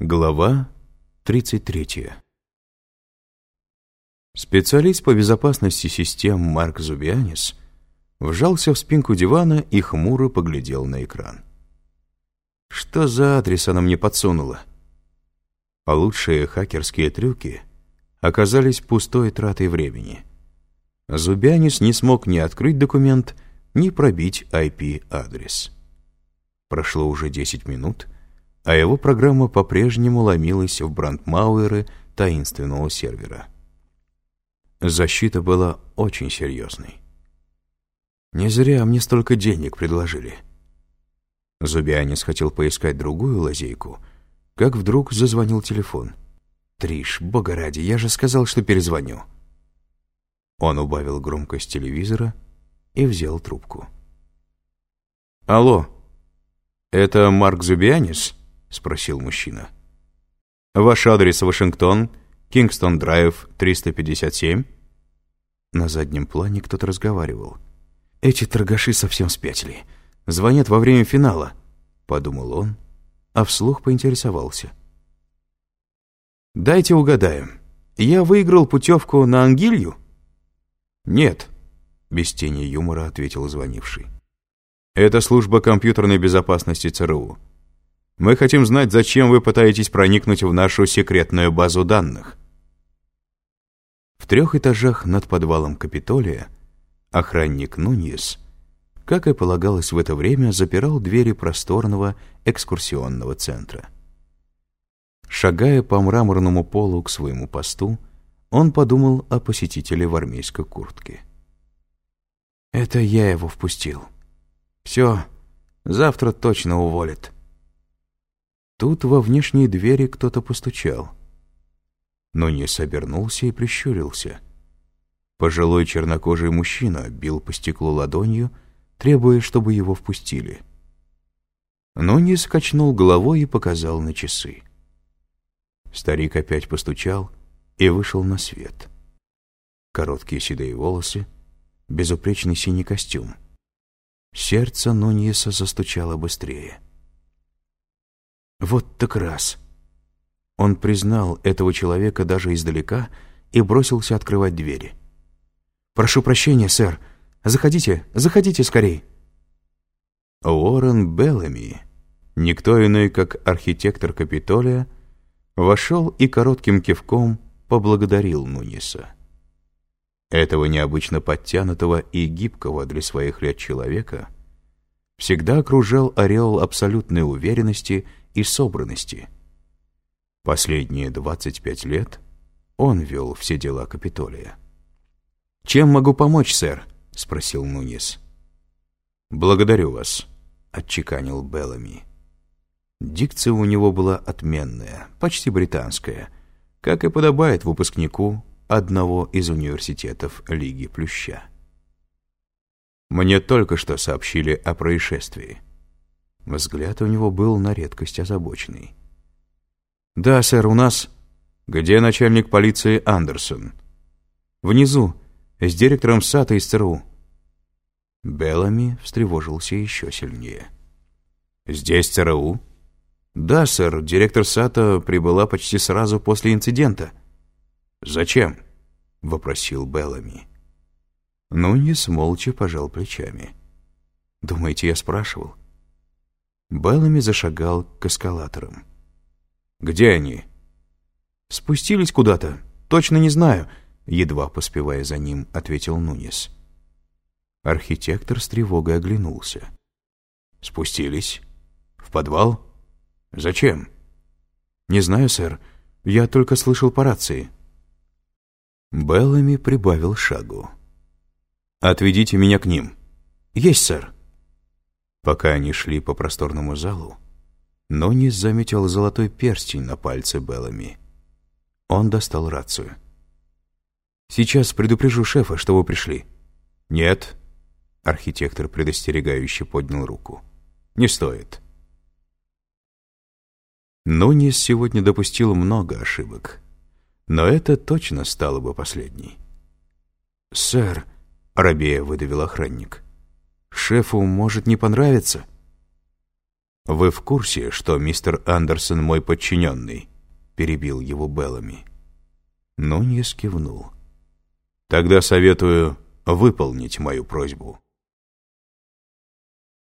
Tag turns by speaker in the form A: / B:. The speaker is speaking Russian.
A: Глава 33. Специалист по безопасности систем Марк Зубианис вжался в спинку дивана и хмуро поглядел на экран. Что за адрес она мне подсунула? А лучшие хакерские трюки оказались пустой тратой времени. Зубянис не смог ни открыть документ, ни пробить IP-адрес. Прошло уже 10 минут — а его программа по-прежнему ломилась в брандмауэры таинственного сервера. Защита была очень серьезной. Не зря мне столько денег предложили. Зубианис хотел поискать другую лазейку, как вдруг зазвонил телефон. «Триш, бога ради, я же сказал, что перезвоню». Он убавил громкость телевизора и взял трубку. «Алло, это Марк Зубианис?» — спросил мужчина. «Ваш адрес Вашингтон, Кингстон-Драйв, 357?» На заднем плане кто-то разговаривал. «Эти торгаши совсем спятили. Звонят во время финала», — подумал он, а вслух поинтересовался. «Дайте угадаем. Я выиграл путевку на Ангилью?» «Нет», — без тени юмора ответил звонивший. «Это служба компьютерной безопасности ЦРУ. Мы хотим знать, зачем вы пытаетесь проникнуть в нашу секретную базу данных. В трех этажах над подвалом Капитолия охранник Нуньес, как и полагалось в это время, запирал двери просторного экскурсионного центра. Шагая по мраморному полу к своему посту, он подумал о посетителе в армейской куртке. «Это я его впустил. Все, завтра точно уволят». Тут во внешней двери кто-то постучал. Но не обернулся и прищурился. Пожилой чернокожий мужчина бил по стеклу ладонью, требуя, чтобы его впустили. Но не скачнул головой и показал на часы. Старик опять постучал и вышел на свет. Короткие седые волосы, безупречный синий костюм. Сердце Нуньеса застучало быстрее. Вот так раз. Он признал этого человека даже издалека и бросился открывать двери. «Прошу прощения, сэр. Заходите, заходите скорей». Уоррен Беллами, никто иной, как архитектор Капитолия, вошел и коротким кивком поблагодарил Нуниса. Этого необычно подтянутого и гибкого для своих лет человека всегда окружал ореол абсолютной уверенности и собранности. Последние 25 лет он вел все дела Капитолия. «Чем могу помочь, сэр?» — спросил Нунис. «Благодарю вас», — отчеканил Беллами. Дикция у него была отменная, почти британская, как и подобает выпускнику одного из университетов Лиги Плюща. Мне только что сообщили о происшествии. Взгляд у него был на редкость озабоченный. «Да, сэр, у нас...» «Где начальник полиции Андерсон?» «Внизу, с директором САТа из ЦРУ». Беллами встревожился еще сильнее. «Здесь ЦРУ?» «Да, сэр, директор САТа прибыла почти сразу после инцидента». «Зачем?» — вопросил Беллами. Нуньес молча пожал плечами. «Думаете, я спрашивал?» Беллами зашагал к эскалаторам. «Где они?» «Спустились куда-то. Точно не знаю», — едва поспевая за ним, ответил Нунес. Архитектор с тревогой оглянулся. «Спустились? В подвал? Зачем?» «Не знаю, сэр. Я только слышал по рации». Беллами прибавил шагу. «Отведите меня к ним». «Есть, сэр». Пока они шли по просторному залу, Нонис заметил золотой перстень на пальце Беллами. Он достал рацию. «Сейчас предупрежу шефа, что вы пришли». «Нет». Архитектор предостерегающе поднял руку. «Не стоит». Нонис сегодня допустил много ошибок. Но это точно стало бы последней. «Сэр», — рабея выдавил охранник, Шефу может не понравиться. «Вы в курсе, что мистер Андерсон мой подчиненный?» — перебил его Беллами. Нуньес кивнул. «Тогда советую выполнить мою просьбу».